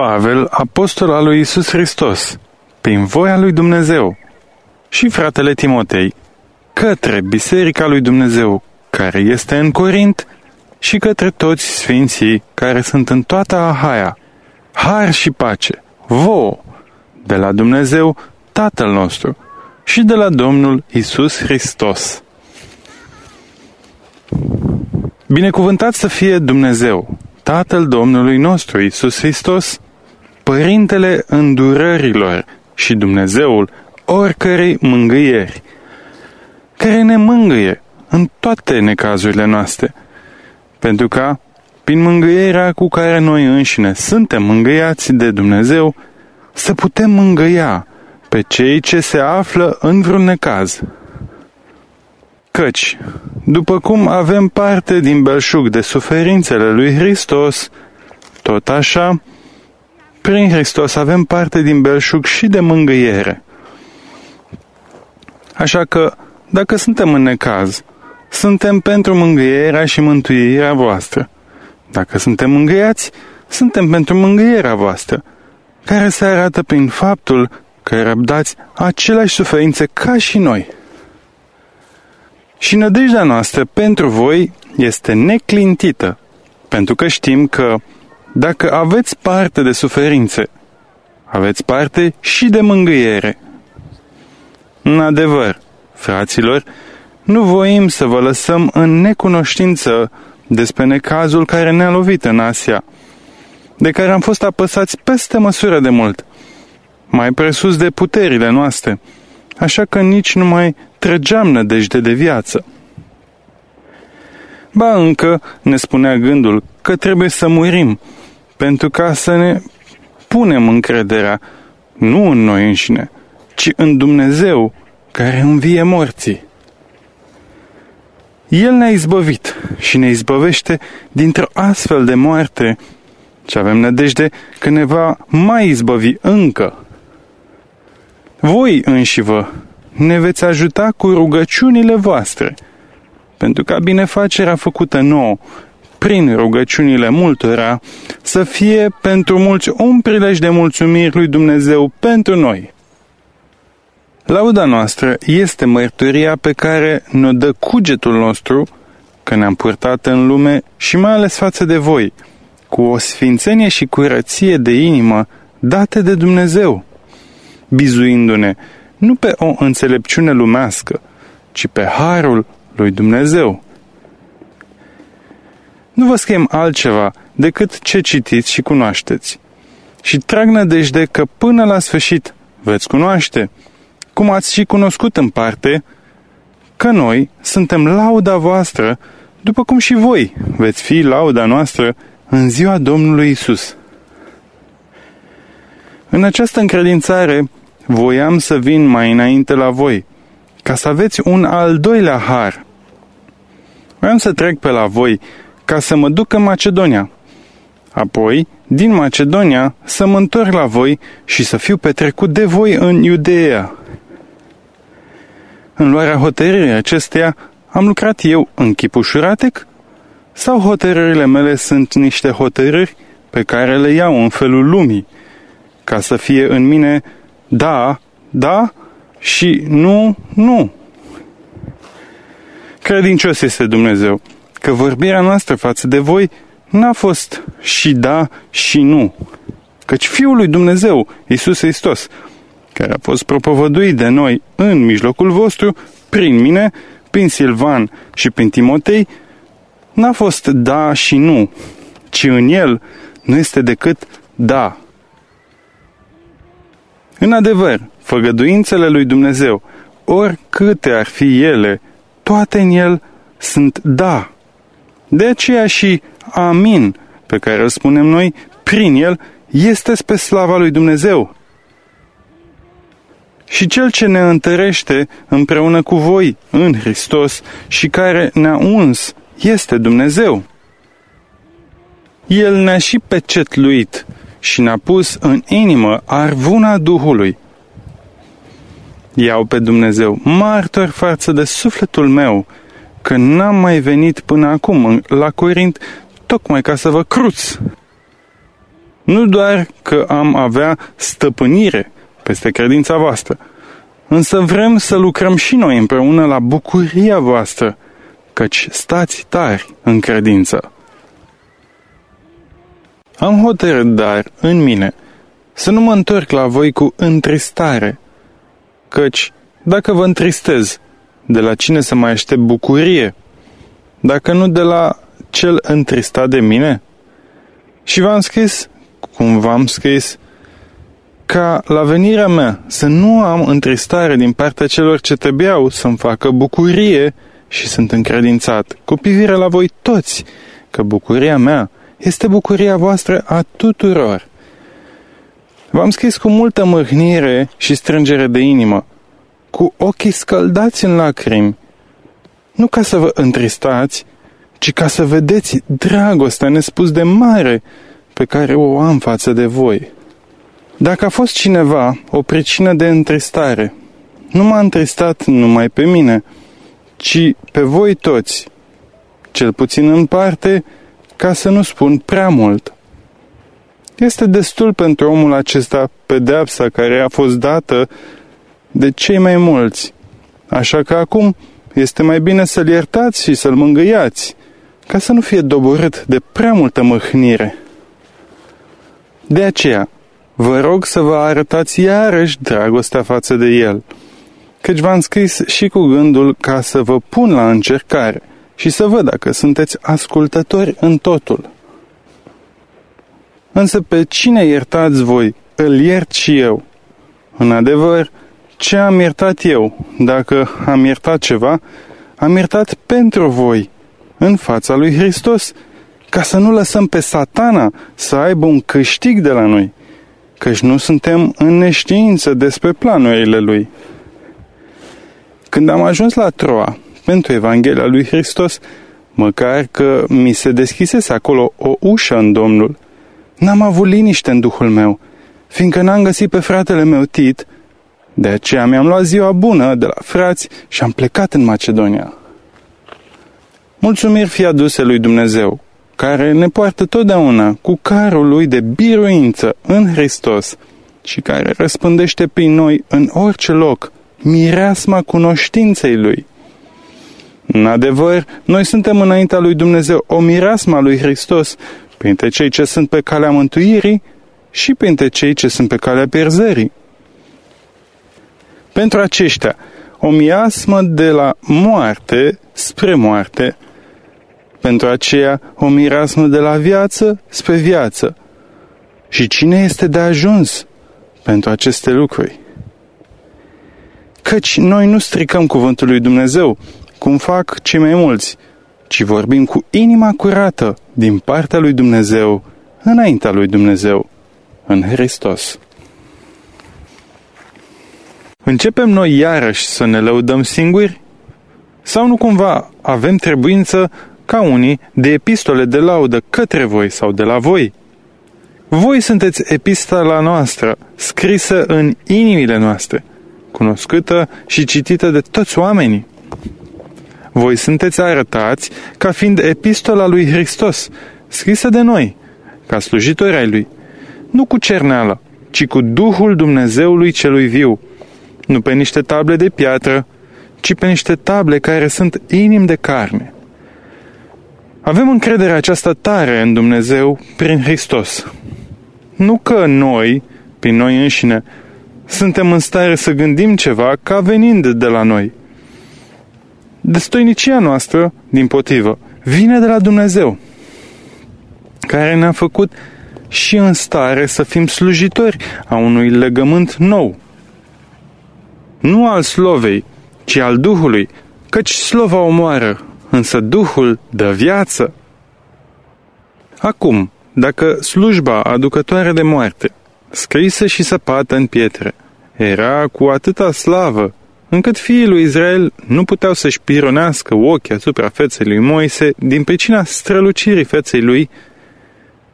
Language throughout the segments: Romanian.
Pavel, apostol al lui Isus Hristos, prin voia lui Dumnezeu, și fratele Timotei, către Biserica lui Dumnezeu, care este în Corint, și către toți sfinții care sunt în toată Ahaia. Har și pace, vouă, de la Dumnezeu, Tatăl nostru, și de la Domnul Isus Hristos. Binecuvântat să fie Dumnezeu, Tatăl Domnului nostru Isus Hristos, Părintele îndurărilor și Dumnezeul oricărei mângâieri, care ne mângâie în toate necazurile noastre, pentru ca, prin mângâierea cu care noi înșine suntem mângâiați de Dumnezeu, să putem mângâia pe cei ce se află în vreun necaz. Căci, după cum avem parte din belșug de suferințele lui Hristos, tot așa, prin Hristos avem parte din belșug și de mângâiere. Așa că, dacă suntem în necaz, suntem pentru mângâierea și mântuirea voastră. Dacă suntem mângâiați, suntem pentru mângâierea voastră, care se arată prin faptul că răbdați aceleași suferințe ca și noi. Și nădejdea noastră pentru voi este neclintită, pentru că știm că dacă aveți parte de suferințe, aveți parte și de mângâiere. În adevăr, fraților, nu voim să vă lăsăm în necunoștință despre necazul care ne-a lovit în Asia, de care am fost apăsați peste măsură de mult, mai presus de puterile noastre, așa că nici nu mai trăgeam nădejde de viață. Ba încă ne spunea gândul că trebuie să murim, pentru ca să ne punem încrederea nu în noi înșine, ci în Dumnezeu care învie morții. El ne-a izbăvit și ne izbăvește dintr-o astfel de moarte și avem nădejde că ne va mai izbăvi încă. Voi înși vă ne veți ajuta cu rugăciunile voastre, pentru ca binefacerea făcută nouă prin rugăciunile multora să fie pentru mulți un prilej de mulțumiri lui Dumnezeu pentru noi. Lauda noastră este mărturia pe care ne dă cugetul nostru că ne-am purtat în lume și mai ales față de voi, cu o sfințenie și curăție de inimă date de Dumnezeu, bizuindu-ne nu pe o înțelepciune lumească, ci pe harul lui Dumnezeu. Nu vă schem altceva decât ce citiți și cunoașteți. Și trag nădejde că până la sfârșit veți cunoaște cum ați și cunoscut în parte, că noi suntem lauda voastră, după cum și voi veți fi lauda noastră în ziua Domnului Isus. În această încredințare voiam să vin mai înainte la voi, ca să aveți un al doilea har. Vreau să trec pe la voi ca să mă duc în Macedonia. Apoi, din Macedonia, să mă întorc la voi și să fiu petrecut de voi în Iudeea. În luarea hotărârii acesteia am lucrat eu în chip ușuratec? Sau hotărârile mele sunt niște hotărâri pe care le iau în felul lumii, ca să fie în mine da, da și nu, nu? Credincios este Dumnezeu, că vorbirea noastră față de voi n-a fost și da și nu, căci Fiul lui Dumnezeu, Isus Hristos, care a fost propovăduit de noi în mijlocul vostru, prin mine, prin Silvan și prin Timotei, n-a fost da și nu, ci în el nu este decât da. În adevăr, făgăduințele lui Dumnezeu, oricâte ar fi ele, toate în el sunt da. De aceea și amin, pe care îl spunem noi, prin el, este spre slava lui Dumnezeu și Cel ce ne întărește împreună cu voi în Hristos și care ne-a uns este Dumnezeu. El ne-a și pecetluit și ne-a pus în inimă arvuna Duhului. Iau pe Dumnezeu martor față de sufletul meu că n-am mai venit până acum la Corint tocmai ca să vă cruț. Nu doar că am avea stăpânire peste credința voastră, însă vrem să lucrăm și noi împreună la bucuria voastră, căci stați tari în credință. Am hotărât, dar, în mine, să nu mă întorc la voi cu întristare, căci, dacă vă întristez, de la cine să mai aștept bucurie, dacă nu de la cel întristat de mine? Și v-am scris, cum v-am scris, ca la venirea mea să nu am întristare din partea celor ce trebuiau să-mi facă bucurie și sunt încredințat cu privire la voi toți, că bucuria mea este bucuria voastră a tuturor. V-am scris cu multă mâhnire și strângere de inimă, cu ochii scăldați în lacrimi, nu ca să vă întristați, ci ca să vedeți dragostea nespus de mare pe care o am față de voi. Dacă a fost cineva o pricină de întristare, nu m-a întristat numai pe mine, ci pe voi toți, cel puțin în parte, ca să nu spun prea mult. Este destul pentru omul acesta pedeapsa care a fost dată de cei mai mulți. Așa că acum este mai bine să-l iertați și să-l mângâiați, ca să nu fie doborât de prea multă mâhnire. De aceea, vă rog să vă arătați iarăși dragostea față de el, căci v-am scris și cu gândul ca să vă pun la încercare și să văd dacă sunteți ascultători în totul. Însă pe cine iertați voi, îl iert și eu. În adevăr, ce am iertat eu, dacă am iertat ceva, am iertat pentru voi, în fața lui Hristos, ca să nu lăsăm pe satana să aibă un câștig de la noi, căci nu suntem în neștiință despre planurile lui. Când am ajuns la Troa, pentru Evanghelia lui Hristos, măcar că mi se deschisese acolo o ușă în Domnul, n-am avut liniște în duhul meu, fiindcă n-am găsit pe fratele meu Tit, de aceea mi-am luat ziua bună de la frați și am plecat în Macedonia. Mulțumiri fie aduse lui Dumnezeu, care ne poartă totdeauna cu carul lui de biruință în Hristos și care răspândește prin noi în orice loc mireasma cunoștinței lui. În adevăr, noi suntem înaintea lui Dumnezeu o mireasma lui Hristos printre cei ce sunt pe calea mântuirii și printre cei ce sunt pe calea pierzării. Pentru aceștia, o miasmă de la moarte spre moarte, pentru aceea o mirasmă de la viață spre viață. Și cine este de ajuns pentru aceste lucruri? Căci noi nu stricăm cuvântul lui Dumnezeu, cum fac cei mai mulți, ci vorbim cu inima curată din partea lui Dumnezeu, înaintea lui Dumnezeu, în Hristos. Începem noi iarăși să ne lăudăm singuri? Sau nu cumva avem trebuință ca unii de epistole de laudă către voi sau de la voi? Voi sunteți epistola noastră, scrisă în inimile noastre, cunoscută și citită de toți oamenii. Voi sunteți arătați ca fiind epistola lui Hristos, scrisă de noi, ca slujitori ai lui, nu cu cerneală, ci cu Duhul Dumnezeului celui viu, nu pe niște table de piatră, ci pe niște table care sunt inim de carne. Avem încrederea aceasta tare în Dumnezeu prin Hristos. Nu că noi, prin noi înșine, suntem în stare să gândim ceva ca venind de la noi. Destoinicia noastră, din potrivă, vine de la Dumnezeu, care ne-a făcut și în stare să fim slujitori a unui legământ nou, nu al slovei, ci al Duhului, căci slova omoară, însă Duhul dă viață. Acum, dacă slujba aducătoare de moarte, scrisă și săpată în pietre, era cu atâta slavă, încât fiii lui Israel nu puteau să-și pironească ochii asupra feței lui Moise din pricina strălucirii feței lui,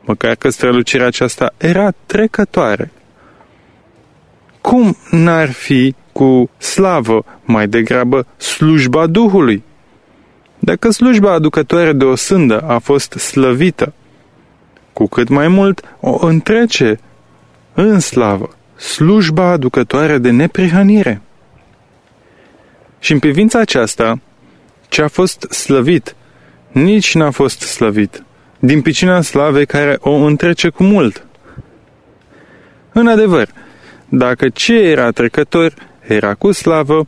măcar că strălucirea aceasta era trecătoare. Cum n-ar fi cu slavă, mai degrabă slujba Duhului. Dacă slujba aducătoare de o sândă a fost slăvită, cu cât mai mult o întrece în slavă, slujba aducătoare de neprihănire. Și în privința aceasta, ce a fost slăvit, nici n-a fost slăvit, din picina slavei care o întrece cu mult. În adevăr, dacă ce era trecător era cu slavă,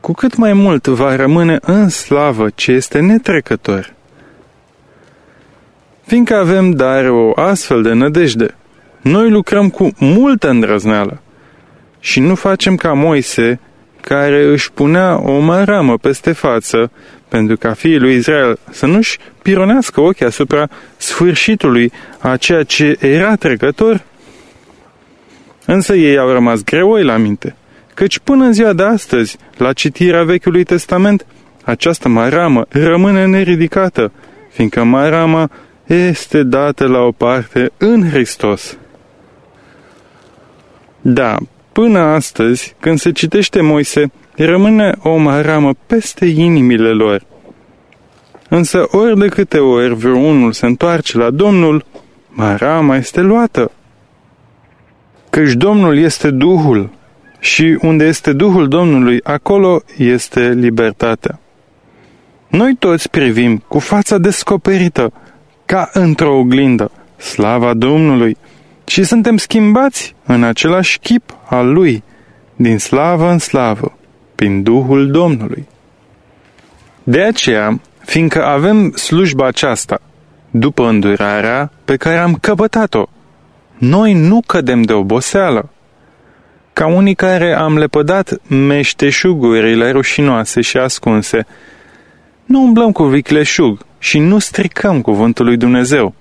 cu cât mai mult va rămâne în slavă ce este netrecător. Fiindcă avem dar o astfel de nădejde, noi lucrăm cu multă îndrăzneală și nu facem ca Moise, care își punea o măramă peste față pentru ca fiii lui Israel să nu-și pironească ochii asupra sfârșitului a ceea ce era trecător, însă ei au rămas greoi la minte, căci până în ziua de astăzi, la citirea Vechiului Testament, această maramă rămâne neridicată, fiindcă marama este dată la o parte în Hristos. Da, până astăzi, când se citește Moise, rămâne o maramă peste inimile lor. Însă ori de câte ori vreunul se întoarce la Domnul, marama este luată. Căci Domnul este Duhul și unde este Duhul Domnului, acolo este libertatea. Noi toți privim cu fața descoperită, ca într-o oglindă, slava Domnului și suntem schimbați în același chip al Lui, din slavă în slavă, prin Duhul Domnului. De aceea, fiindcă avem slujba aceasta, după îndurarea pe care am căpătat-o, noi nu cădem de oboseală. Ca unii care am lepădat meșteșugurile rușinoase și ascunse, nu umblăm cu vicleșug și nu stricăm cuvântul lui Dumnezeu,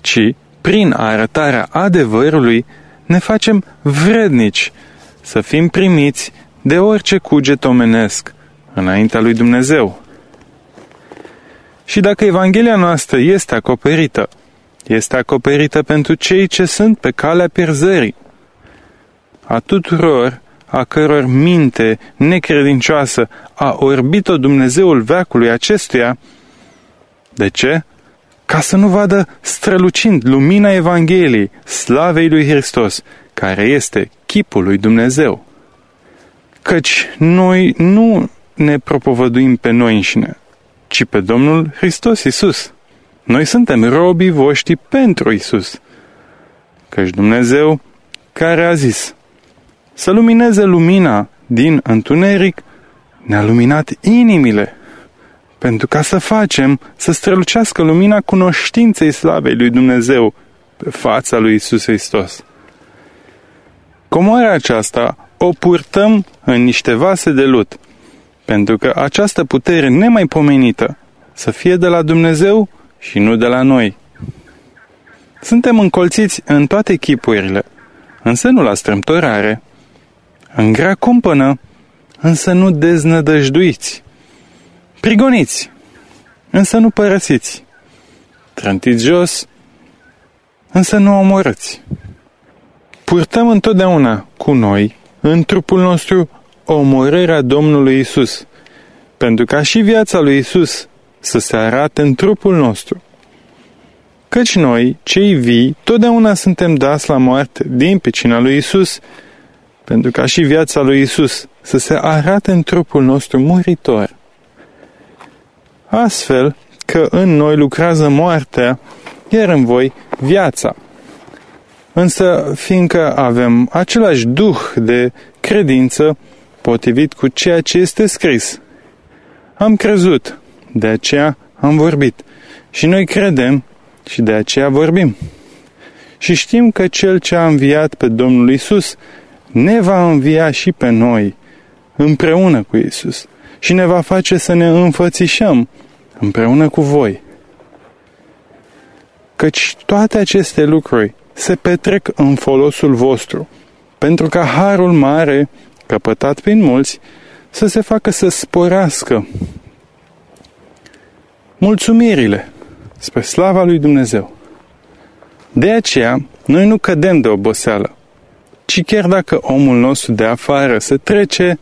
ci, prin arătarea adevărului, ne facem vrednici să fim primiți de orice cuget omenesc înaintea lui Dumnezeu. Și dacă Evanghelia noastră este acoperită, este acoperită pentru cei ce sunt pe calea pierzării, a tuturor a căror minte necredincioasă a orbit-o Dumnezeul veacului acestuia. De ce? Ca să nu vadă strălucind lumina Evangheliei, slavei lui Hristos, care este chipul lui Dumnezeu. Căci noi nu ne propovăduim pe noi înșine, ci pe Domnul Hristos Isus. Noi suntem robii voștri pentru Isus. Căci Dumnezeu care a zis, să lumineze lumina din întuneric, ne-a luminat inimile, pentru ca să facem să strălucească lumina cunoștinței slavei lui Dumnezeu pe fața lui Isus Hristos. Comoarea aceasta o purtăm în niște vase de lut, pentru că această putere nemaipomenită să fie de la Dumnezeu și nu de la noi. Suntem încolțiți în toate chipurile, însă nu la strâmtorare, în grea cumpănă, însă nu deznădăjduiți, prigoniți, însă nu părăsiți, trântiți jos, însă nu omorâți. Purtăm întotdeauna cu noi, în trupul nostru, omorârea Domnului Isus, pentru ca și viața lui Isus să se arate în trupul nostru. Căci noi, cei vii, totdeauna suntem dați la moarte din picina lui Isus, pentru ca și viața lui Isus să se arate în trupul nostru muritor. Astfel că în noi lucrează moartea, iar în voi viața. Însă, fiindcă avem același duh de credință, potrivit cu ceea ce este scris, am crezut, de aceea am vorbit. Și noi credem și de aceea vorbim. Și știm că Cel ce a înviat pe Domnul Isus ne va învia și pe noi împreună cu Isus și ne va face să ne înfățișăm împreună cu voi. Căci toate aceste lucruri se petrec în folosul vostru, pentru ca harul mare, căpătat prin mulți, să se facă să sporească. Mulțumirile spre slava lui Dumnezeu. De aceea, noi nu cădem de oboseală, ci chiar dacă omul nostru de afară se trece,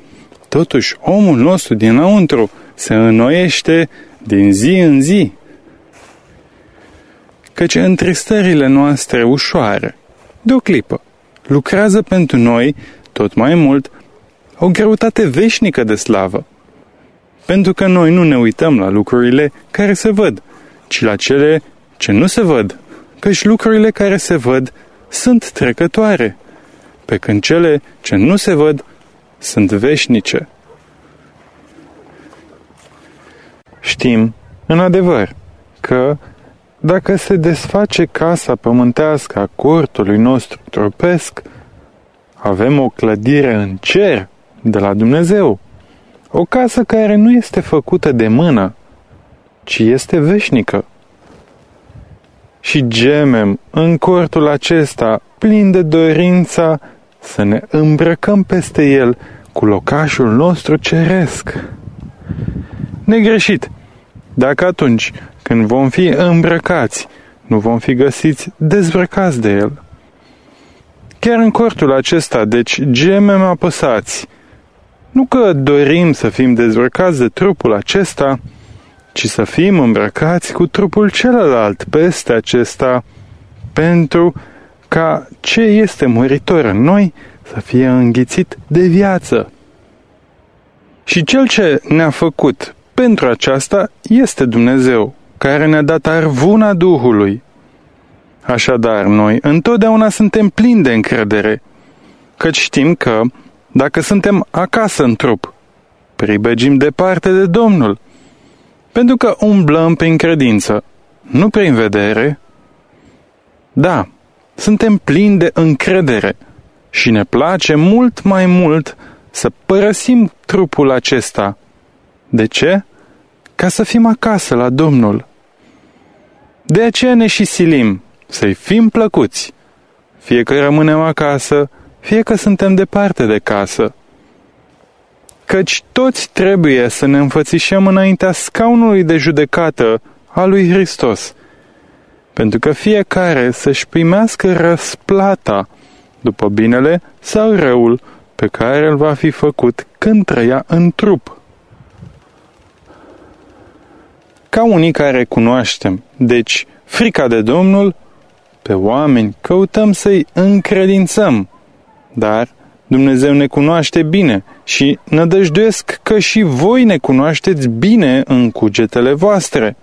totuși omul nostru dinăuntru se înnoiește din zi în zi. căci întristările noastre ușoare, de o clipă, lucrează pentru noi, tot mai mult, o greutate veșnică de slavă. Pentru că noi nu ne uităm la lucrurile care se văd, ci la cele ce nu se văd, căci lucrurile care se văd sunt trecătoare, pe când cele ce nu se văd sunt veșnice. Știm, în adevăr, că dacă se desface casa pământească a cortului nostru trupesc, avem o clădire în cer de la Dumnezeu, o casă care nu este făcută de mână, ci este veșnică. Și gemem în cortul acesta plin de dorința să ne îmbrăcăm peste el cu locașul nostru ceresc. Negreșit, dacă atunci când vom fi îmbrăcați, nu vom fi găsiți dezbrăcați de el. Chiar în cortul acesta, deci gemem apăsați, nu că dorim să fim dezbrăcați de trupul acesta, ci să fim îmbrăcați cu trupul celălalt peste acesta, pentru ca ce este muritor în noi să fie înghițit de viață. Și cel ce ne-a făcut pentru aceasta este Dumnezeu, care ne-a dat arvuna Duhului. Așadar, noi întotdeauna suntem plini de încredere, căci știm că, dacă suntem acasă în trup, pribegim departe de Domnul, pentru că umblăm prin credință, nu prin vedere. Da, suntem plini de încredere și ne place mult mai mult să părăsim trupul acesta. De ce? Ca să fim acasă la Domnul. De aceea ne și silim să-i fim plăcuți, fie că rămânem acasă, fie că suntem departe de casă. Căci toți trebuie să ne înfățișăm înaintea scaunului de judecată a lui Hristos, pentru că fiecare să-și primească răsplata după binele sau răul pe care îl va fi făcut când trăia în trup. Ca unii care cunoaștem, deci frica de Domnul, pe oameni căutăm să-i încredințăm, dar Dumnezeu ne cunoaște bine și nădăjduiesc că și voi ne cunoașteți bine în cugetele voastre.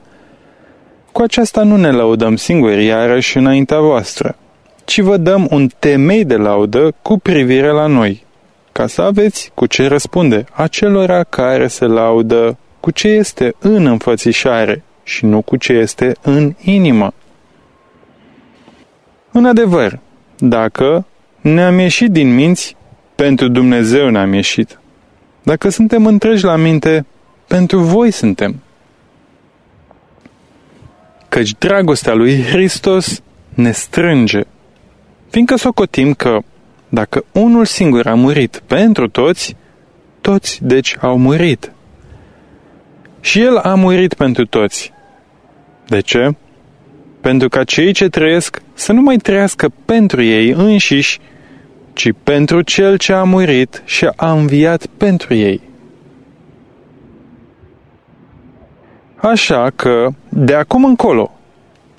Cu aceasta nu ne laudăm singuri iarăși înaintea voastră, ci vă dăm un temei de laudă cu privire la noi, ca să aveți cu ce răspunde acelora care se laudă cu ce este în înfățișare și nu cu ce este în inimă. În adevăr, dacă ne-am ieșit din minți, pentru Dumnezeu ne-am ieșit. Dacă suntem întregi la minte, pentru voi suntem. Căci dragostea lui Hristos ne strânge, fiindcă socotim că dacă unul singur a murit pentru toți, toți deci au murit. Și El a murit pentru toți. De ce? Pentru ca cei ce trăiesc să nu mai trăiască pentru ei înșiși, ci pentru Cel ce a murit și a înviat pentru ei. Așa că, de acum încolo,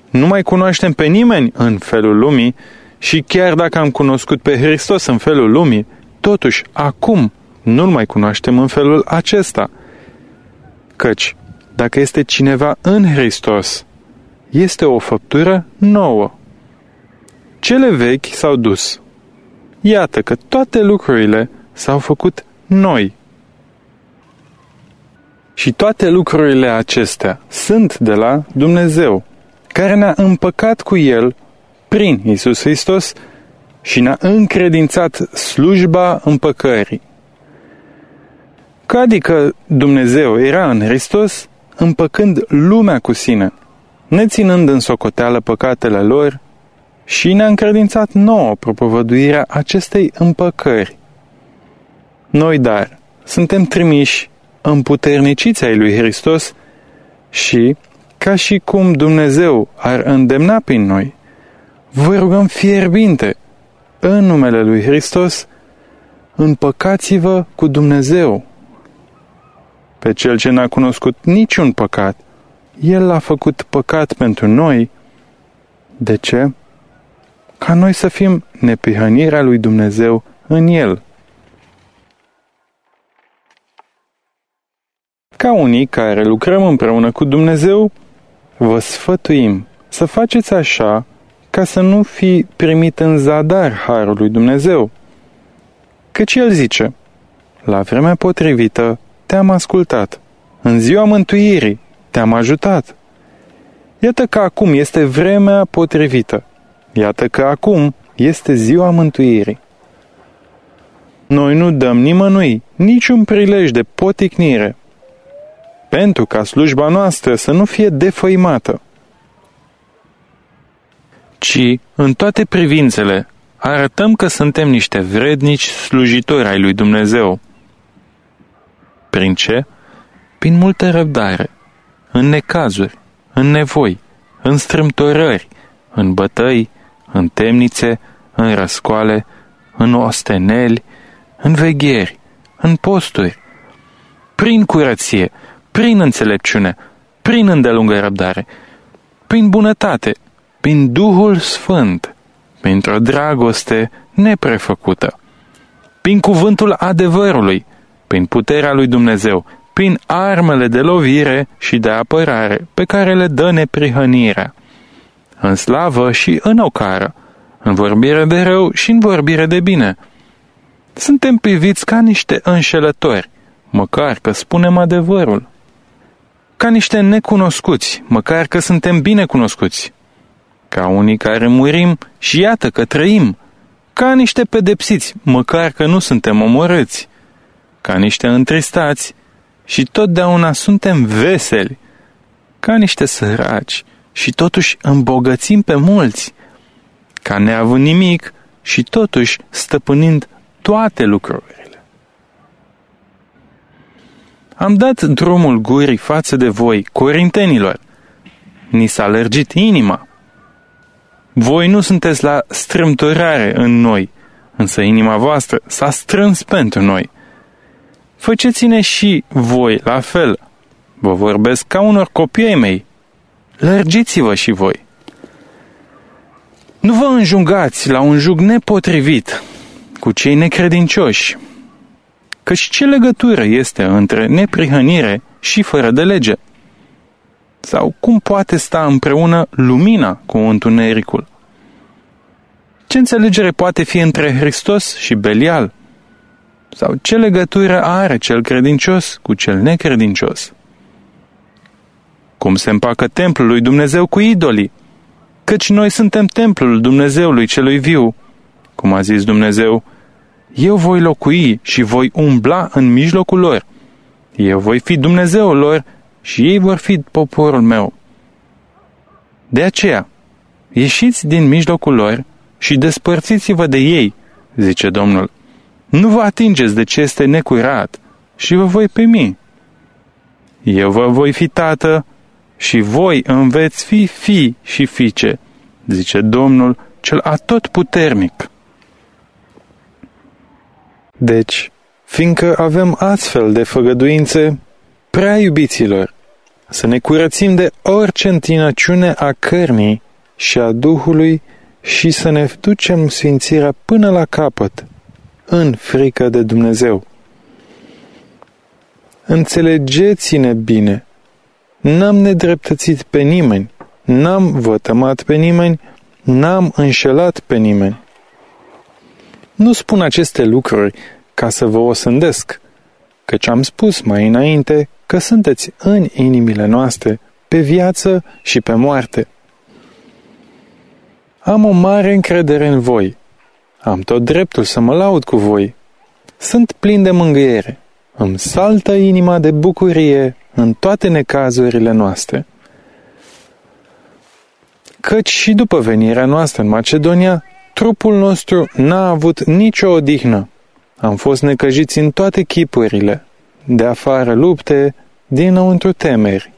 nu mai cunoaștem pe nimeni în felul lumii și chiar dacă am cunoscut pe Hristos în felul lumii, totuși, acum nu-L mai cunoaștem în felul acesta – Căci, dacă este cineva în Hristos, este o făptură nouă. Cele vechi s-au dus. Iată că toate lucrurile s-au făcut noi. Și toate lucrurile acestea sunt de la Dumnezeu, care ne-a împăcat cu El prin Isus Hristos și ne-a încredințat slujba împăcării. Că adică Dumnezeu era în Hristos, împăcând lumea cu sine, neținând în socoteală păcatele lor și ne-a încredințat nouă propovăduirea acestei împăcări. Noi, dar, suntem trimiși împuterniciți ai lui Hristos și, ca și cum Dumnezeu ar îndemna prin noi, vă rugăm fierbinte, în numele lui Hristos, împăcați-vă cu Dumnezeu pe cel ce n-a cunoscut niciun păcat. El l-a făcut păcat pentru noi, De ce? Ca noi să fim nepihănirea lui Dumnezeu în El. Ca unii care lucrăm împreună cu Dumnezeu, vă sfătuim să faceți așa ca să nu fi primit în zadar harul lui Dumnezeu. Căci El zice, la vremea potrivită te-am ascultat, în ziua mântuirii te-am ajutat. Iată că acum este vremea potrivită. Iată că acum este ziua mântuirii. Noi nu dăm nimănui niciun prilej de poticnire, pentru ca slujba noastră să nu fie defăimată, ci în toate privințele arătăm că suntem niște vrednici slujitori ai lui Dumnezeu. Prin ce? Prin multă răbdare, în necazuri, în nevoi, în strâmtorări, în bătăi, în temnițe, în răscoale, în osteneli, în vegheri, în posturi, prin curăție, prin înțelepciune, prin îndelungă răbdare, prin bunătate, prin Duhul Sfânt, printr-o dragoste neprefăcută, prin cuvântul adevărului, prin puterea lui Dumnezeu, prin armele de lovire și de apărare pe care le dă neprihănirea, în slavă și în ocară, în vorbire de rău și în vorbire de bine. Suntem priviți ca niște înșelători, măcar că spunem adevărul. Ca niște necunoscuți, măcar că suntem bine cunoscuți. Ca unii care murim și iată că trăim. Ca niște pedepsiți, măcar că nu suntem omorâți. Ca niște întristați, și totdeauna suntem veseli, ca niște săraci, și totuși îmbogățim pe mulți, ca neavând nimic și totuși stăpânind toate lucrurile. Am dat drumul gurii față de voi, corintenilor. Ni s-a lărgit inima. Voi nu sunteți la strâmtorare în noi, însă inima voastră s-a strâns pentru noi. Faceți-ne și voi la fel. Vă vorbesc ca unor copii ai mei. Lărgiți-vă și voi. Nu vă înjungați la un jug nepotrivit cu cei necredincioși, căci ce legătură este între neprihănire și fără de lege? Sau cum poate sta împreună lumina cu întunericul? Ce înțelegere poate fi între Hristos și Belial? Sau ce legătură are cel credincios cu cel necredincios? Cum se împacă templul lui Dumnezeu cu idolii? Căci noi suntem templul Dumnezeului celui viu. Cum a zis Dumnezeu, eu voi locui și voi umbla în mijlocul lor. Eu voi fi Dumnezeul lor și ei vor fi poporul meu. De aceea, ieșiți din mijlocul lor și despărțiți-vă de ei, zice Domnul. Nu vă atingeți de ce este necurat și vă voi primi. Eu vă voi fi tată și voi îmi veți fi fi și fiice, zice Domnul cel atotputernic. Deci, fiindcă avem astfel de făgăduințe, prea iubiților, să ne curățim de orice întinăciune a cărnii și a Duhului și să ne ducem sfințirea până la capăt, în frică de Dumnezeu. Înțelegeți-ne bine, n-am nedreptățit pe nimeni, n-am vătămat pe nimeni, n-am înșelat pe nimeni. Nu spun aceste lucruri ca să vă osândesc, căci am spus mai înainte că sunteți în inimile noastre, pe viață și pe moarte. Am o mare încredere în voi, am tot dreptul să mă laud cu voi. Sunt plin de mângâiere. Îmi saltă inima de bucurie în toate necazurile noastre. Căci și după venirea noastră în Macedonia, trupul nostru n-a avut nicio odihnă. Am fost necăjiți în toate chipurile, de afară lupte, dinăuntru temeri.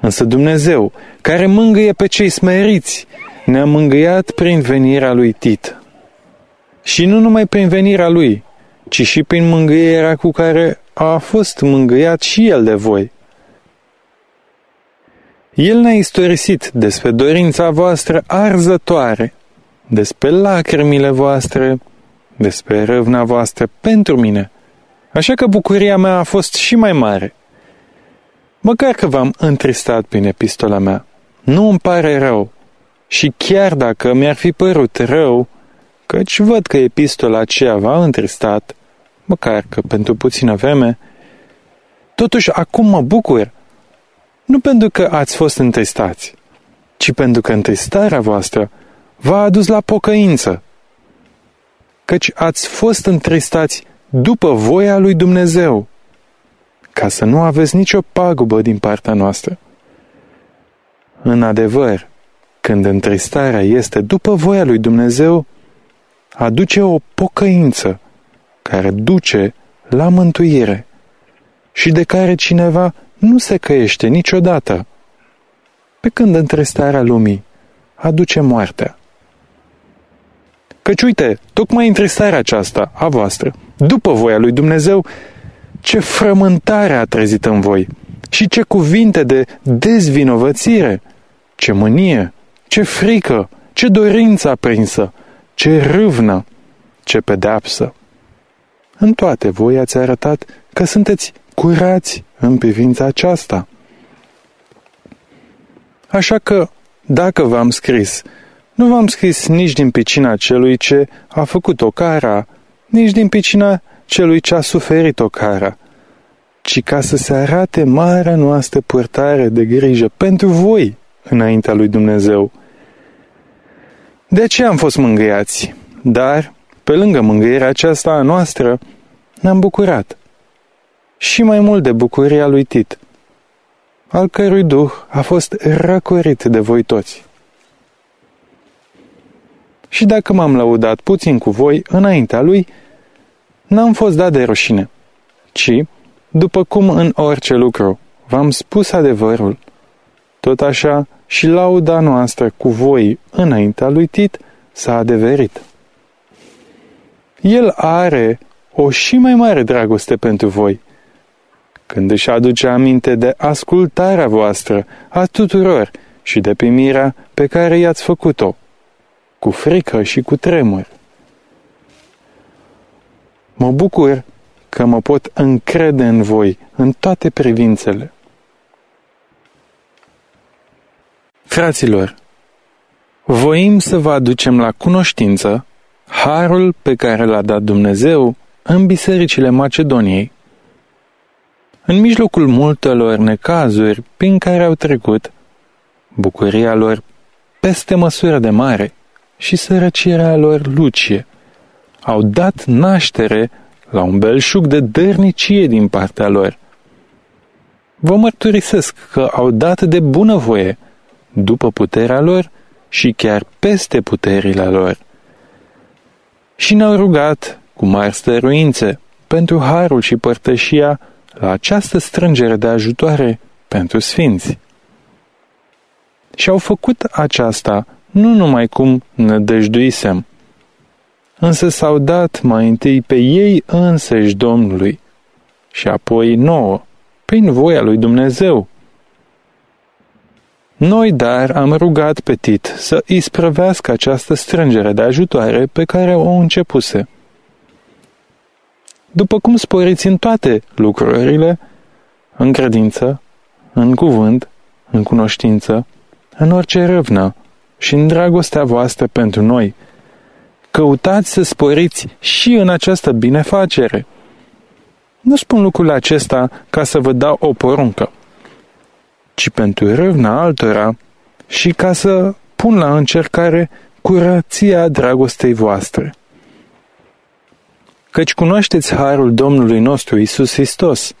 Însă Dumnezeu, care mângâie pe cei smeriți, ne-a mângâiat prin venirea lui Tit. Și nu numai prin venirea lui, ci și prin mângâierea cu care a fost mângâiat și el de voi. El ne-a istorisit despre dorința voastră arzătoare, despre lacrimile voastre, despre râvna voastră pentru mine. Așa că bucuria mea a fost și mai mare. Măcar că v-am întristat prin epistola mea, nu îmi pare rău. Și chiar dacă mi-ar fi părut rău, căci văd că epistola aceea v-a întristat, măcar că pentru puțină vreme, totuși acum mă bucur, nu pentru că ați fost întristați, ci pentru că întristarea voastră v-a adus la pocăință, căci ați fost întristați după voia lui Dumnezeu, ca să nu aveți nicio pagubă din partea noastră. În adevăr, când întristarea este după voia lui Dumnezeu, aduce o pocăință care duce la mântuire și de care cineva nu se căiește niciodată, pe când întristarea lumii aduce moartea. Căci uite, tocmai întristarea aceasta a voastră, după voia lui Dumnezeu, ce frământare a trezit în voi și ce cuvinte de dezvinovățire, ce mânie, ce frică, ce dorință aprinsă, ce râvnă, ce pedeapsă. În toate voi ați arătat că sunteți curați în privința aceasta. Așa că, dacă v-am scris, nu v-am scris nici din picina celui ce a făcut o cara, nici din picina celui ce a suferit o cara, ci ca să se arate marea noastră purtare de grijă pentru voi înaintea lui Dumnezeu. De aceea am fost mângâiați, dar, pe lângă mângâierea aceasta a noastră, ne-am bucurat. Și mai mult de bucuria lui Tit, al cărui duh a fost răcorit de voi toți. Și dacă m-am lăudat puțin cu voi înaintea lui, n-am fost dat de rușine, ci, după cum în orice lucru v-am spus adevărul, tot așa și lauda noastră cu voi înaintea lui Tit s-a adeverit. El are o și mai mare dragoste pentru voi, când își aduce aminte de ascultarea voastră a tuturor și de primirea pe care i-ați făcut-o, cu frică și cu tremur. Mă bucur că mă pot încrede în voi în toate privințele. Fraților, voim să vă aducem la cunoștință harul pe care l-a dat Dumnezeu în bisericile Macedoniei. În mijlocul multelor necazuri prin care au trecut, bucuria lor peste măsură de mare și sărăcirea lor lucie au dat naștere la un belșug de dărnicie din partea lor. Vă mărturisesc că au dat de bunăvoie, după puterea lor și chiar peste puterile lor. Și ne-au rugat cu mari stăruințe pentru harul și părtășia la această strângere de ajutoare pentru sfinți. Și au făcut aceasta nu numai cum ne dăjduisem, însă s-au dat mai întâi pe ei însăși Domnului și apoi nouă, prin voia lui Dumnezeu. Noi, dar, am rugat pe Tit să isprăvească această strângere de ajutoare pe care o începuse. După cum sporiți în toate lucrurile, în credință, în cuvânt, în cunoștință, în orice râvnă și în dragostea voastră pentru noi – căutați să sporiți și în această binefacere. Nu spun lucrul acesta ca să vă dau o poruncă, ci pentru râvna altora și ca să pun la încercare curăția dragostei voastre. Căci cunoașteți harul Domnului nostru Isus Hristos.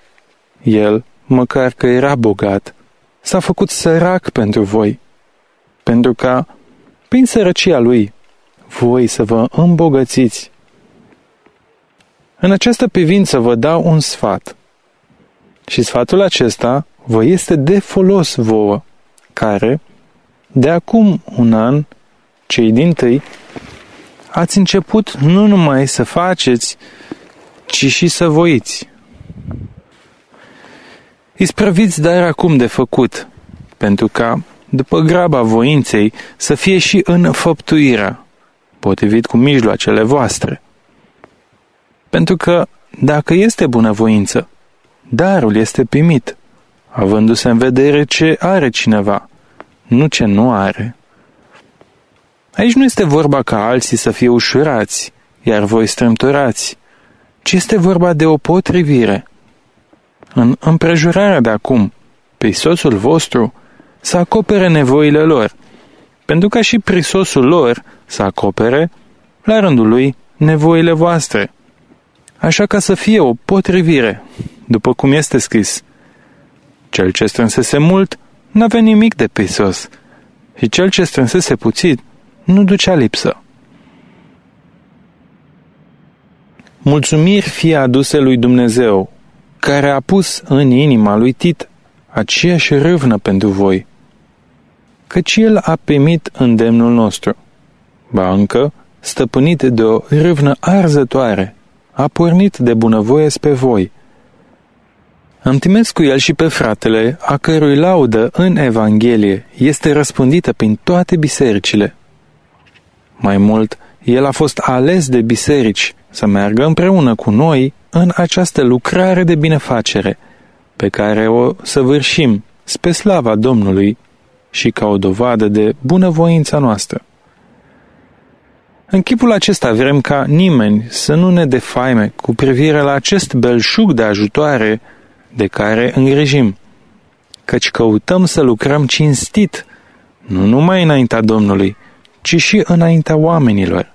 El, măcar că era bogat, s-a făcut sărac pentru voi, pentru ca, prin sărăcia lui, voi să vă îmbogățiți. În această privință vă dau un sfat. Și sfatul acesta vă este de folos vouă, care, de acum un an, cei din tâi, ați început nu numai să faceți, ci și să voiți. Isprăviți dar acum de făcut, pentru ca, după graba voinței, să fie și în făptuirea, potrivit cu mijloacele voastre. Pentru că, dacă este bunăvoință, darul este primit, avându-se în vedere ce are cineva, nu ce nu are. Aici nu este vorba ca alții să fie ușurați, iar voi strâmturați, ci este vorba de o potrivire. În împrejurarea de acum, prisosul vostru să acopere nevoile lor, pentru ca și prisosul lor să acopere, la rândul lui, nevoile voastre. Așa ca să fie o potrivire, după cum este scris. Cel ce strânsese mult, n-avea nimic de prisos, și cel ce strânsese puțin, nu ducea lipsă. Mulțumiri fie aduse lui Dumnezeu, care a pus în inima lui Tit aceeași râvnă pentru voi, căci el a primit îndemnul nostru. Ba încă, stăpânit de o râvnă arzătoare, a pornit de bunăvoie spre voi. Am trimis cu el și pe fratele, a cărui laudă în Evanghelie este răspândită prin toate bisericile. Mai mult, el a fost ales de biserici să meargă împreună cu noi în această lucrare de binefacere, pe care o săvârșim spre slava Domnului și ca o dovadă de bunăvoința noastră. În chipul acesta vrem ca nimeni să nu ne defaime cu privire la acest belșug de ajutoare de care îngrijim, căci căutăm să lucrăm cinstit, nu numai înaintea Domnului, ci și înaintea oamenilor.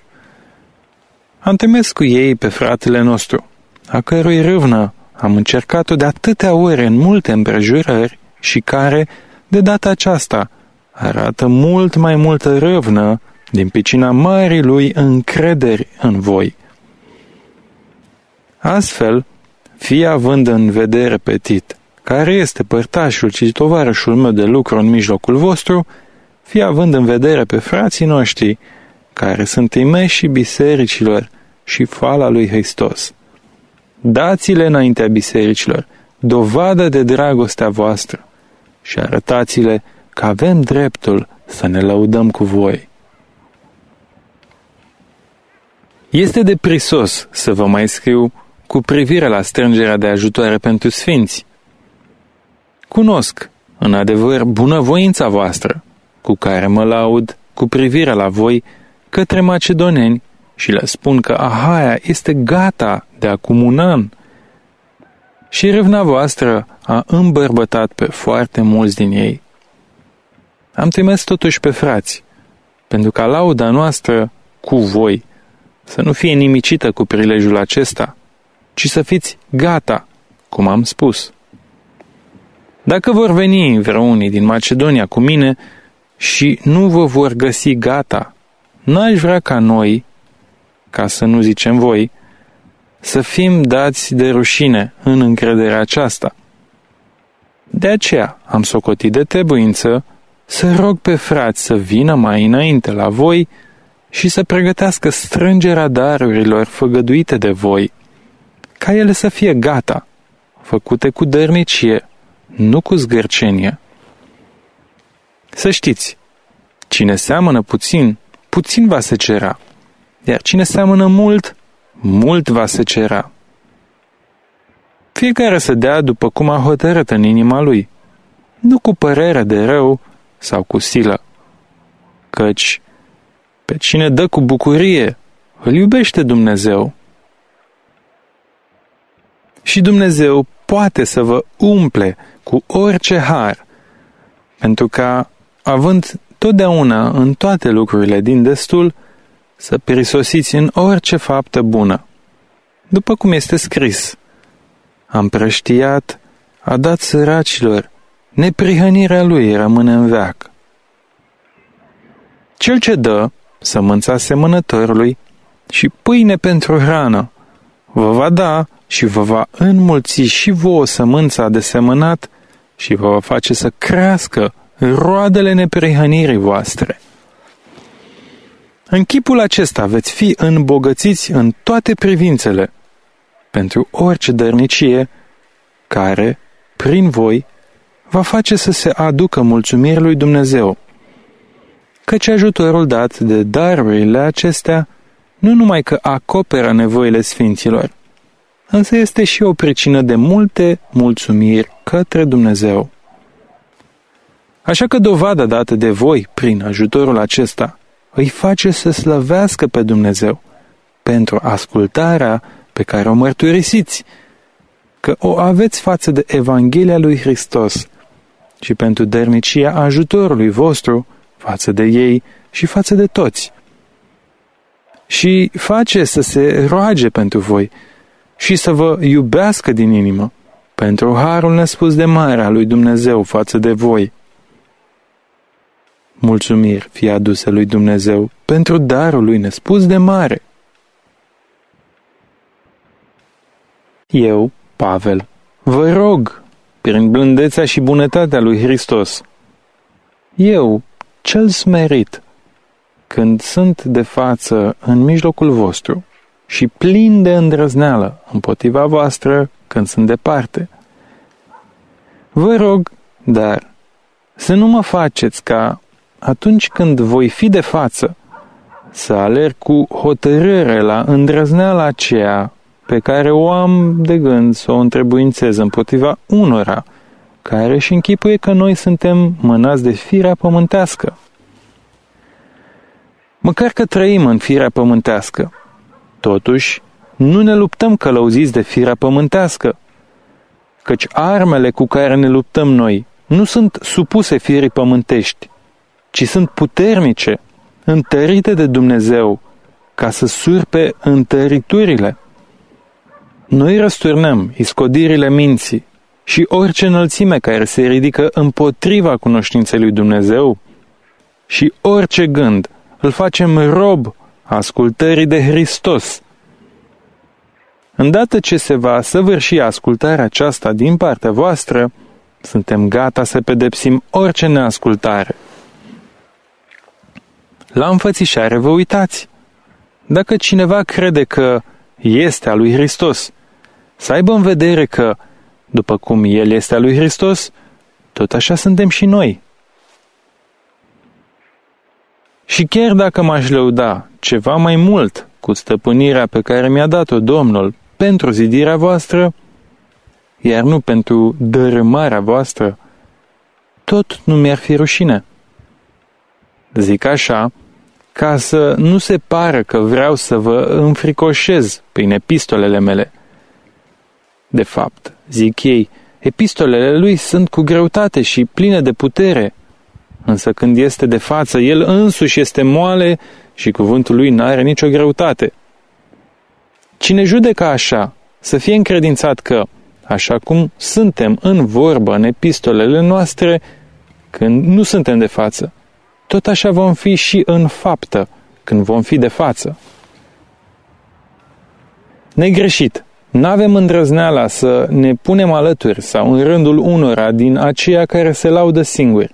Am temes cu ei pe fratele nostru, a cărui râvnă am încercat-o de atâtea ori în multe împrejurări și care, de data aceasta, arată mult mai multă râvnă din picina marii lui încrederi în voi. Astfel, fie având în vedere petit, care este părtașul și tovarășul meu de lucru în mijlocul vostru, fie având în vedere pe frații noștri, care sunt și bisericilor și fala lui Hristos. Dați-le înaintea bisericilor dovadă de dragostea voastră și arătați-le că avem dreptul să ne lăudăm cu voi. Este de prisos să vă mai scriu cu privire la strângerea de ajutoare pentru sfinți. Cunosc, în adevăr, bunăvoința voastră, cu care mă laud cu privire la voi către macedoneni și le spun că Ahaia este gata de acum un an. Și râvna voastră a îmbărbătat pe foarte mulți din ei. Am trimis totuși pe frați, pentru ca lauda noastră cu voi să nu fie nimicită cu prilejul acesta, ci să fiți gata, cum am spus. Dacă vor veni vreunii din Macedonia cu mine și nu vă vor găsi gata, n-aș vrea ca noi, ca să nu zicem voi, să fim dați de rușine în încrederea aceasta. De aceea am socotit de trebuință să rog pe frați să vină mai înainte la voi și să pregătească strângerea darurilor făgăduite de voi, ca ele să fie gata, făcute cu dărnicie, nu cu zgârcenie. Să știți, cine seamănă puțin, puțin va se cera, iar cine seamănă mult, mult va se cera. Fiecare să dea după cum a hotărât în inima lui, nu cu părere de rău sau cu silă, căci pe cine dă cu bucurie, îl iubește Dumnezeu. Și Dumnezeu poate să vă umple cu orice har, pentru ca, având totdeauna în toate lucrurile din destul, să prisosiți în orice faptă bună. După cum este scris, am prăștiat, a dat săracilor, neprihănirea lui rămâne în veac. Cel ce dă, sămânța semănătorului și pâine pentru hrană, vă va da și vă va înmulți și vouă sămânța de semănat și vă va face să crească roadele neprihănirii voastre. În chipul acesta veți fi îmbogățiți în toate privințele, pentru orice dărnicie care, prin voi, va face să se aducă mulțumiri lui Dumnezeu. Căci ajutorul dat de darurile acestea nu numai că acoperă nevoile sfinților, însă este și o pricină de multe mulțumiri către Dumnezeu. Așa că dovada dată de voi prin ajutorul acesta îi face să slăvească pe Dumnezeu pentru ascultarea pe care o mărturisiți, că o aveți față de Evanghelia lui Hristos și pentru dărnicia ajutorului vostru față de ei și față de toți. Și face să se roage pentru voi și să vă iubească din inimă pentru harul nespus de mare al lui Dumnezeu față de voi. Mulțumiri fie aduse lui Dumnezeu pentru darul lui nespus de mare. Eu, Pavel, vă rog, prin blândețea și bunătatea lui Hristos, eu, cel smerit, când sunt de față în mijlocul vostru și plin de îndrăzneală împotriva voastră când sunt departe. Vă rog, dar, să nu mă faceți ca atunci când voi fi de față, să alerg cu hotărâre la îndrăzneala aceea pe care o am de gând să o întrebuințez împotriva unora, care și închipuie că noi suntem mânați de firea pământească. Măcar că trăim în firea pământească, totuși nu ne luptăm călăuziți de firea pământească, căci armele cu care ne luptăm noi nu sunt supuse firii pământești, ci sunt puternice, întărite de Dumnezeu, ca să surpe întăriturile. Noi răsturnăm iscodirile minții și orice înălțime care se ridică împotriva cunoștinței lui Dumnezeu și orice gând îl facem rob ascultării de Hristos. Îndată ce se va săvârși ascultarea aceasta din partea voastră, suntem gata să pedepsim orice neascultare. La înfățișare vă uitați. Dacă cineva crede că este a lui Hristos, să aibă în vedere că, după cum El este a lui Hristos, tot așa suntem și noi. Și chiar dacă m-aș lăuda ceva mai mult cu stăpânirea pe care mi-a dat-o Domnul pentru zidirea voastră, iar nu pentru dărâmarea voastră, tot nu mi-ar fi rușine. Zic așa, ca să nu se pară că vreau să vă înfricoșez prin epistolele mele. De fapt, zic ei, epistolele lui sunt cu greutate și pline de putere, însă când este de față, el însuși este moale și cuvântul lui n-are nicio greutate. Cine judecă așa, să fie încredințat că, așa cum suntem în vorbă în epistolele noastre, când nu suntem de față, tot așa vom fi și în faptă, când vom fi de față. Negreșit, n-avem îndrăzneala să ne punem alături sau în rândul unora din aceia care se laudă singuri.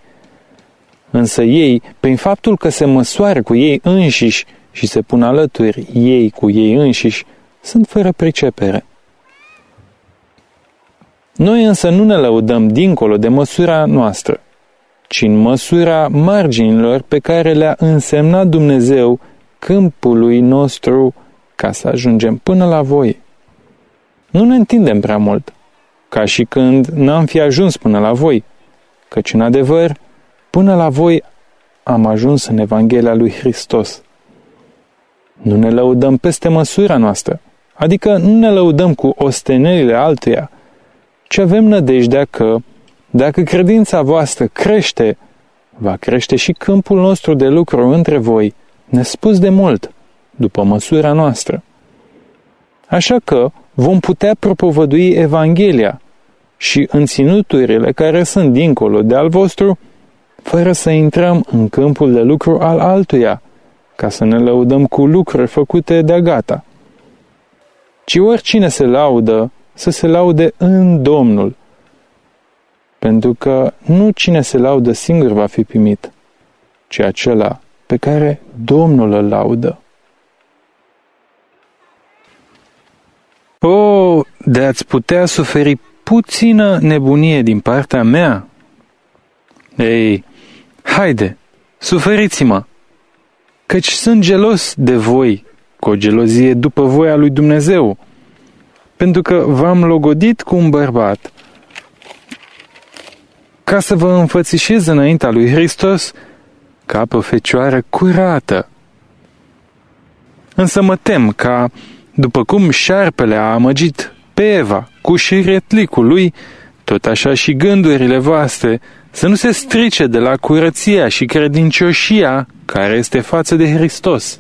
Însă ei, prin faptul că se măsoară cu ei înșiși și se pun alături ei cu ei înșiși, sunt fără pricepere. Noi însă nu ne lăudăm dincolo de măsura noastră, ci în măsura marginilor pe care le-a însemnat Dumnezeu câmpului nostru ca să ajungem până la voi. Nu ne întindem prea mult, ca și când n-am fi ajuns până la voi, căci în adevăr, până la voi am ajuns în Evanghelia lui Hristos. Nu ne lăudăm peste măsura noastră, adică nu ne lăudăm cu ostenelile altuia, ci avem nădejdea că dacă credința voastră crește, va crește și câmpul nostru de lucru între voi, nespus de mult, după măsura noastră. Așa că vom putea propovădui Evanghelia și în ținuturile care sunt dincolo de al vostru, fără să intrăm în câmpul de lucru al altuia, ca să ne lăudăm cu lucruri făcute de gata. Ci oricine se laudă, să se laude în Domnul, pentru că nu cine se laudă singur va fi primit, ci acela pe care Domnul îl laudă. O, de ați putea suferi puțină nebunie din partea mea, Ei, haide, suferiți-mă, căci sunt gelos de voi, cu o gelozie după voia lui Dumnezeu, pentru că v-am logodit cu un bărbat, ca să vă înfățișez înaintea lui Hristos ca pe o fecioară curată. Însă mă tem ca, după cum șarpele a amăgit pe Eva cu șiretlicul lui, tot așa și gândurile voastre să nu se strice de la curăția și credincioșia care este față de Hristos.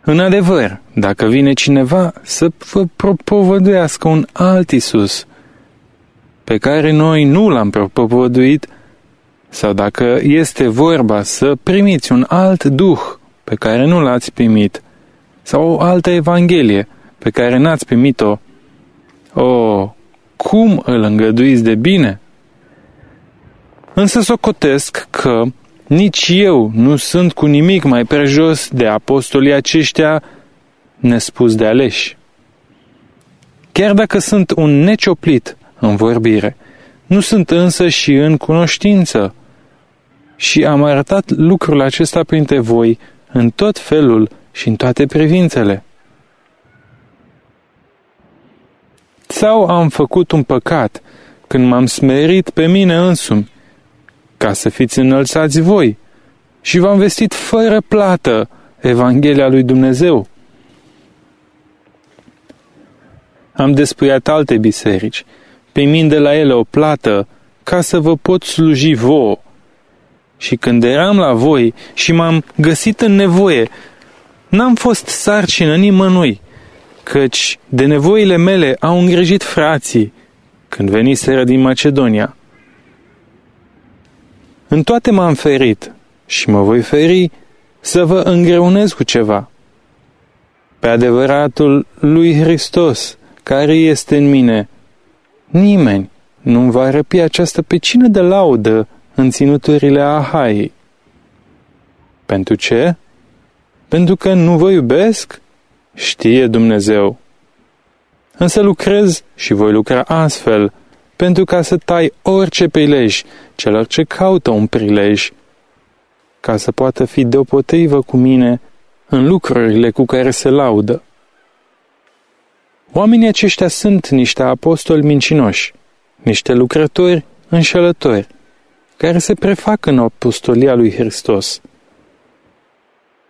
În adevăr, dacă vine cineva să vă propovăduiască un alt Isus, pe care noi nu l-am propovăduit, sau dacă este vorba să primiți un alt duh pe care nu l-ați primit, sau o altă evanghelie pe care n-ați primit-o, o, cum îl îngăduiți de bine? Însă socotesc că nici eu nu sunt cu nimic mai prejos de apostolii aceștia nespus de aleși. Chiar dacă sunt un necioplit în vorbire, nu sunt însă și în cunoștință. Și am arătat lucrul acesta printre voi în tot felul și în toate privințele. Sau am făcut un păcat când m-am smerit pe mine însumi, ca să fiți înălțați voi, și v-am vestit fără plată Evanghelia lui Dumnezeu. Am despuiat alte biserici, primind de la ele o plată, ca să vă pot sluji vouă. Și când eram la voi și m-am găsit în nevoie, n-am fost sarcină nimănui, căci de nevoile mele au îngrijit frații când veniseră din Macedonia. În toate m-am ferit și mă voi feri să vă îngreunez cu ceva. Pe adevăratul lui Hristos, care este în mine, nimeni nu va răpi această pecină de laudă în ținuturile Ahaiei. Pentru ce? Pentru că nu vă iubesc? Știe Dumnezeu. Însă lucrez și voi lucra astfel, pentru ca să tai orice prilej celor ce caută un prilej, ca să poată fi deopotrivă cu mine în lucrurile cu care se laudă. Oamenii aceștia sunt niște apostoli mincinoși, niște lucrători înșelători, care se prefac în apostolia lui Hristos.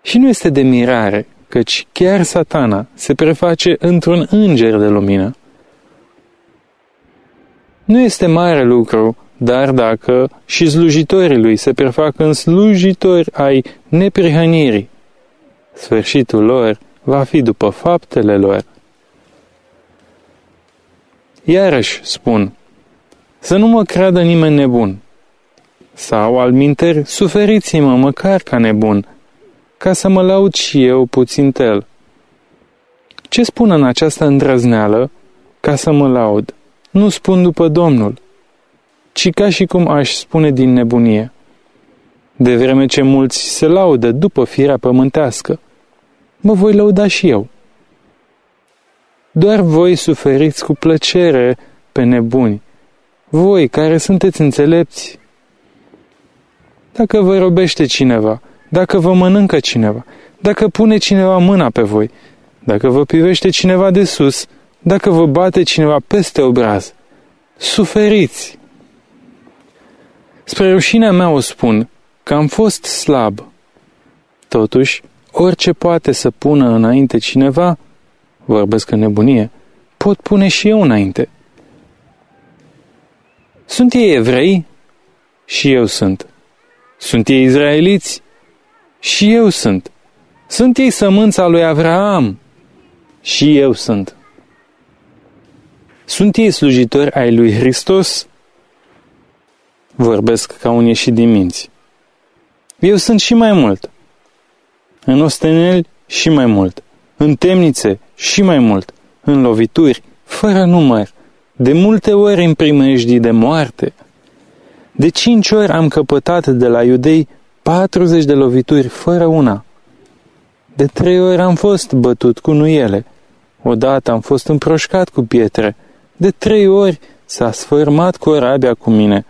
Și nu este de mirare, căci chiar satana se preface într-un înger de lumină. Nu este mare lucru, dar dacă și slujitorii lui se prefac în slujitori ai neprihănirii, sfârșitul lor va fi după faptele lor. Iarăși spun, să nu mă creadă nimeni nebun. Sau, al minteri, suferiți-mă măcar ca nebun, ca să mă laud și eu puțin tel. Ce spun în această îndrăzneală ca să mă laud? Nu spun după Domnul, ci ca și cum aș spune din nebunie. De vreme ce mulți se laudă după firea pământească, mă voi lăuda și eu. Doar voi suferiți cu plăcere pe nebuni, voi care sunteți înțelepți. Dacă vă robește cineva, dacă vă mănâncă cineva, dacă pune cineva mâna pe voi, dacă vă privește cineva de sus, dacă vă bate cineva peste obraz, suferiți. Spre rușinea mea o spun că am fost slab. Totuși, orice poate să pună înainte cineva, vorbesc în nebunie, pot pune și eu înainte. Sunt ei evrei? Și eu sunt. Sunt ei izraeliți? Și eu sunt. Sunt ei sămânța lui Avraam? Și eu sunt. Sunt ei slujitori ai lui Hristos? Vorbesc ca un ieșit din minți. Eu sunt și mai mult. În osteneli și mai mult. În temnițe și mai mult. În lovituri, fără număr. De multe ori în primejdii de moarte. De cinci ori am căpătat de la iudei 40 de lovituri fără una. De trei ori am fost bătut cu nuiele. Odată am fost împroșcat cu pietre. De trei ori s-a sfârmat corabia cu mine.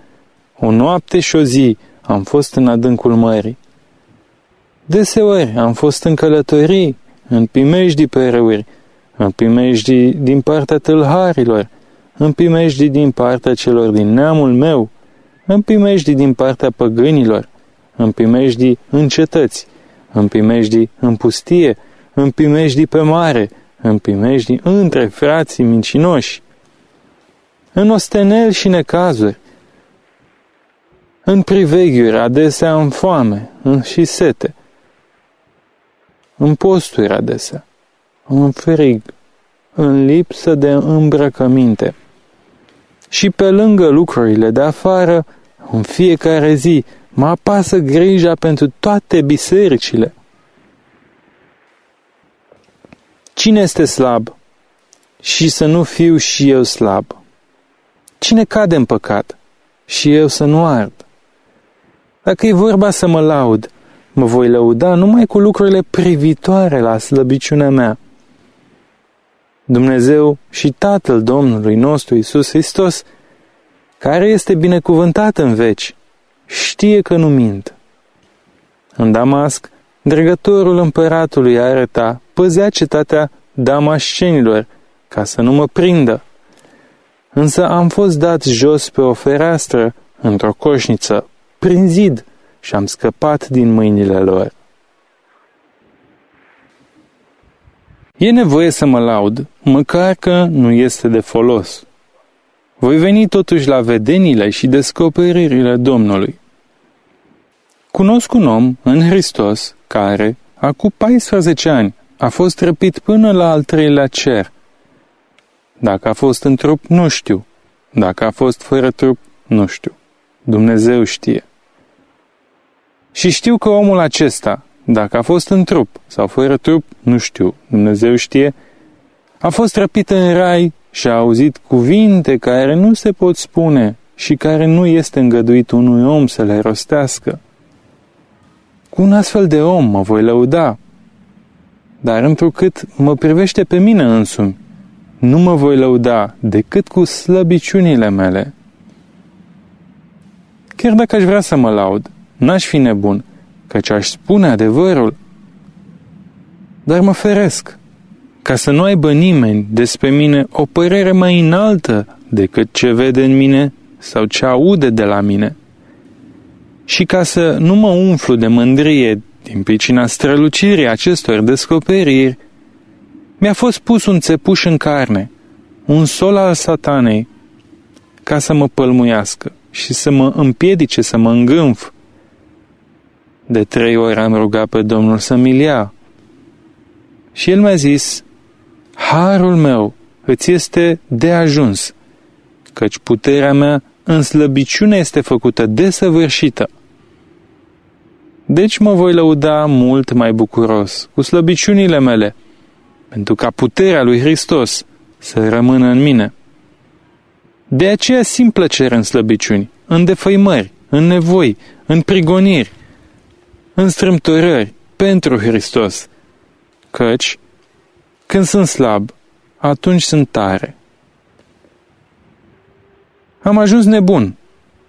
O noapte și o zi am fost în adâncul mării. Deseori am fost în călătorii, în pimejdii pe râuri, în pimejdii din partea tâlharilor, în pimejdii din partea celor din neamul meu, în pimejdii din partea păgânilor, în pimejdii în cetăți, în pimejdii în pustie, în pimejdii pe mare, în pimejdii între frații mincinoși, în ostenel și necazuri, în priveghiuri, adesea în foame în și sete, în posturi adesea, în frig, în lipsă de îmbrăcăminte. Și pe lângă lucrurile de afară, în fiecare zi, mă apasă grija pentru toate bisericile. Cine este slab? Și să nu fiu și eu slab. Cine cade în păcat? Și eu să nu ard. Dacă e vorba să mă laud, mă voi lăuda numai cu lucrurile privitoare la slăbiciunea mea. Dumnezeu și Tatăl Domnului nostru Isus Hristos, care este binecuvântat în veci, știe că nu mint. În Damasc, dregătorul împăratului arăta, păzea cetatea damascenilor, ca să nu mă prindă. Însă am fost dat jos pe o fereastră, într-o coșniță, prin zid, și am scăpat din mâinile lor. E nevoie să mă laud, măcar că nu este de folos. Voi veni totuși la vedenile și descoperirile Domnului. Cunosc un om în Hristos care, acum 14 ani, a fost răpit până la al treilea cer. Dacă a fost în trup, nu știu. Dacă a fost fără trup, nu știu. Dumnezeu știe. Și știu că omul acesta, dacă a fost în trup sau fără trup, nu știu, Dumnezeu știe, a fost răpit în rai și a auzit cuvinte care nu se pot spune și care nu este îngăduit unui om să le rostească. Cu un astfel de om mă voi lăuda, dar întrucât mă privește pe mine însumi, nu mă voi lăuda decât cu slăbiciunile mele. Chiar dacă aș vrea să mă laud, n-aș fi nebun, căci aș spune adevărul. Dar mă feresc, ca să nu aibă nimeni despre mine o părere mai înaltă decât ce vede în mine sau ce aude de la mine. Și ca să nu mă umflu de mândrie din pricina strălucirii acestor descoperiri, mi-a fost pus un țepuș în carne, un sol al satanei, ca să mă pălmuiască și să mă împiedice să mă îngânf de trei ori am rugat pe Domnul să-mi ia. Și el mi-a zis, Harul meu îți este de ajuns, căci puterea mea în slăbiciune este făcută desăvârșită. Deci mă voi lăuda mult mai bucuros cu slăbiciunile mele, pentru ca puterea lui Hristos să rămână în mine. De aceea simt plăcere în slăbiciuni, în defăimări, în nevoi, în prigoniri, în strâmtorări pentru Hristos, căci când sunt slab, atunci sunt tare. Am ajuns nebun,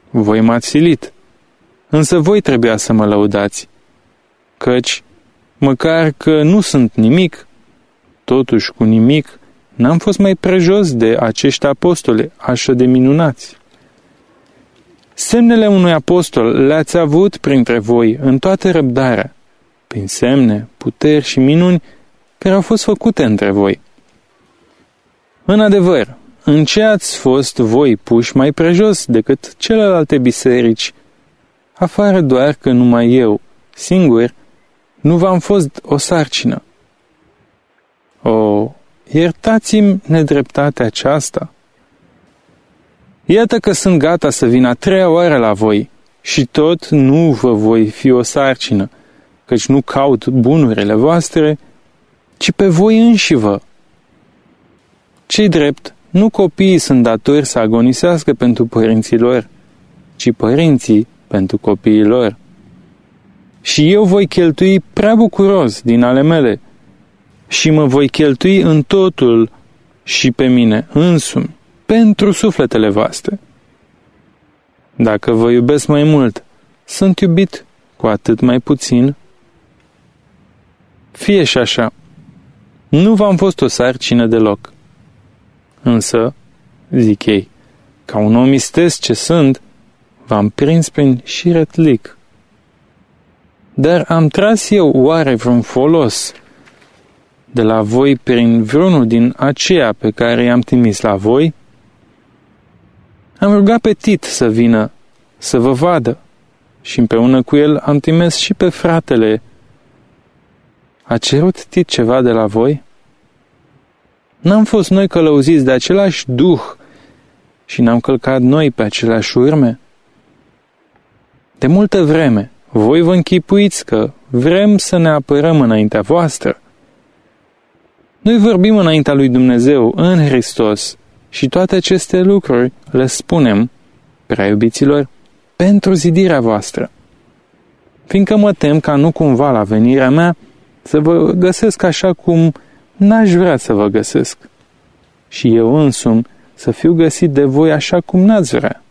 voi m-ați silit, însă voi trebuia să mă lăudați, căci, măcar că nu sunt nimic, totuși cu nimic, n-am fost mai prejos de acești apostoli așa de minunați. Semnele unui apostol le-ați avut printre voi în toată răbdarea, prin semne, puteri și minuni care au fost făcute între voi. În adevăr, în ce ați fost voi puși mai prejos decât celelalte biserici, afară doar că numai eu, singur, nu v-am fost o sarcină. O, iertați-mi nedreptatea aceasta. Iată că sunt gata să vin a treia oară la voi și tot nu vă voi fi o sarcină, căci nu caut bunurile voastre, ci pe voi înși vă. Cei drept, nu copiii sunt datori să agonisească pentru părinții lor, ci părinții pentru copiii lor. Și eu voi cheltui prea bucuros din ale mele și mă voi cheltui în totul și pe mine însumi pentru sufletele voastre. Dacă vă iubesc mai mult, sunt iubit cu atât mai puțin? Fie și așa. Nu v-am fost o sarcină deloc. Însă, zic ei, ca un om istesc ce sunt, v-am prins prin șiretlic. Dar am tras eu oare vreun folos de la voi prin vreunul din aceea pe care i-am trimis la voi? Am rugat pe Tit să vină, să vă vadă, și împreună cu el am trimis și pe fratele. A cerut Tit ceva de la voi? N-am fost noi călăuziți de același duh și n-am călcat noi pe aceleași urme? De multă vreme, voi vă închipuiți că vrem să ne apărăm înaintea voastră. Noi vorbim înaintea lui Dumnezeu în Hristos și toate aceste lucruri le spunem, prea iubiților, pentru zidirea voastră. Fiindcă mă tem ca nu cumva la venirea mea să vă găsesc așa cum n-aș vrea să vă găsesc. Și eu însumi să fiu găsit de voi așa cum n-ați vrea.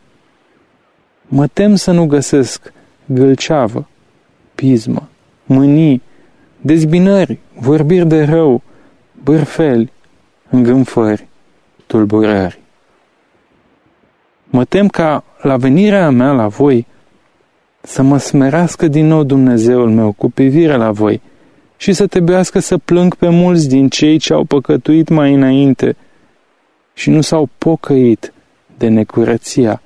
Mă tem să nu găsesc gâlceavă, pismă, mânii, dezbinări, vorbiri de rău, bârfeli, îngânfări, tulburări. Mă tem ca la venirea mea la voi să mă smerească din nou Dumnezeul meu cu privire la voi și să trebuiască să plâng pe mulți din cei ce au păcătuit mai înainte și nu s-au pocăit de necurăția,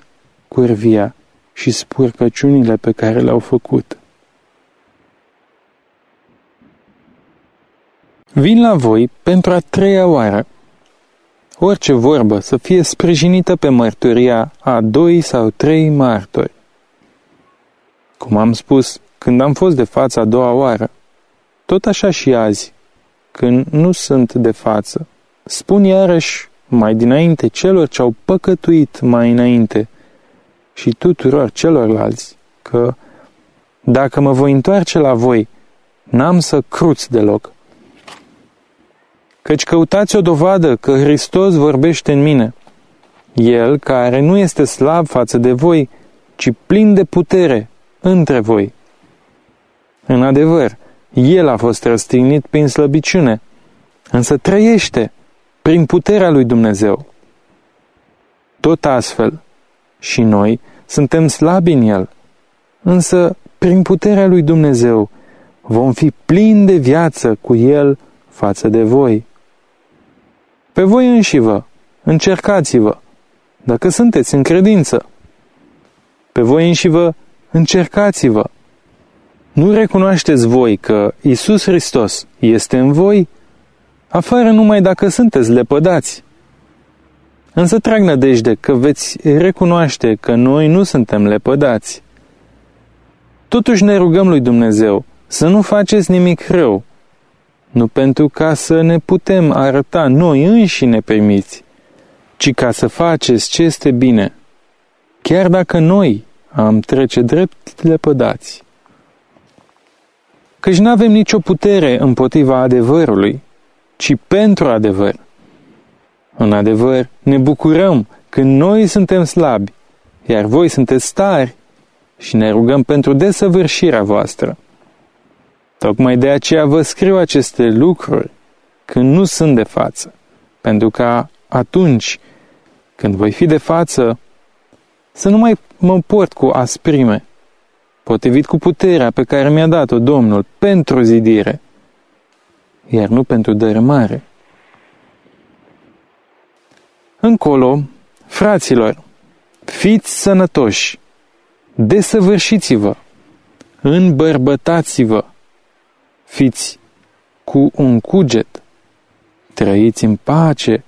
curvia și spurcăciunile pe care le-au făcut. Vin la voi pentru a treia oară. Orice vorbă să fie sprijinită pe mărturia a doi sau trei martori. Cum am spus, când am fost de față a doua oară, tot așa și azi, când nu sunt de față, spun iarăși mai dinainte celor ce au păcătuit mai înainte și tuturor celorlalți că dacă mă voi întoarce la voi, n-am să cruț deloc. Căci căutați o dovadă că Hristos vorbește în mine, El care nu este slab față de voi, ci plin de putere între voi. În adevăr, El a fost răstignit prin slăbiciune, însă trăiește prin puterea lui Dumnezeu. Tot astfel, și noi suntem slabi în El, însă prin puterea lui Dumnezeu vom fi plini de viață cu El față de voi. Pe voi înși vă, încercați-vă, dacă sunteți în credință. Pe voi înși vă, încercați-vă. Nu recunoașteți voi că Isus Hristos este în voi, afară numai dacă sunteți lepădați. Însă trag nădejde că veți recunoaște că noi nu suntem lepădați. Totuși ne rugăm lui Dumnezeu să nu faceți nimic rău, nu pentru ca să ne putem arăta noi înșine primiți, ci ca să faceți ce este bine, chiar dacă noi am trece drept lepădați. Căci nu avem nicio putere împotriva adevărului, ci pentru adevăr. În adevăr, ne bucurăm când noi suntem slabi, iar voi sunteți stari și ne rugăm pentru desăvârșirea voastră. Tocmai de aceea vă scriu aceste lucruri când nu sunt de față, pentru ca atunci când voi fi de față, să nu mai mă port cu asprime, potrivit cu puterea pe care mi-a dat-o Domnul pentru zidire, iar nu pentru dărâmare. Încolo, fraților, fiți sănătoși, desăvârșiți-vă, îmbărbătați-vă, fiți cu un cuget, trăiți în pace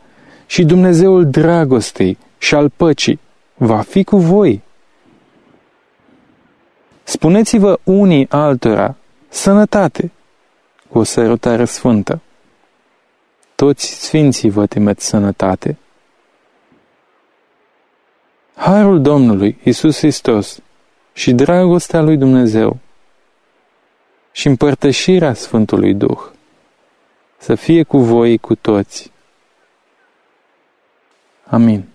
și Dumnezeul dragostei și al păcii va fi cu voi. Spuneți-vă unii altora sănătate cu o sărutare sfântă. Toți sfinții vă temeți sănătate. Harul Domnului Isus Hristos și dragostea lui Dumnezeu și împărtășirea Sfântului Duh să fie cu voi cu toți. Amin.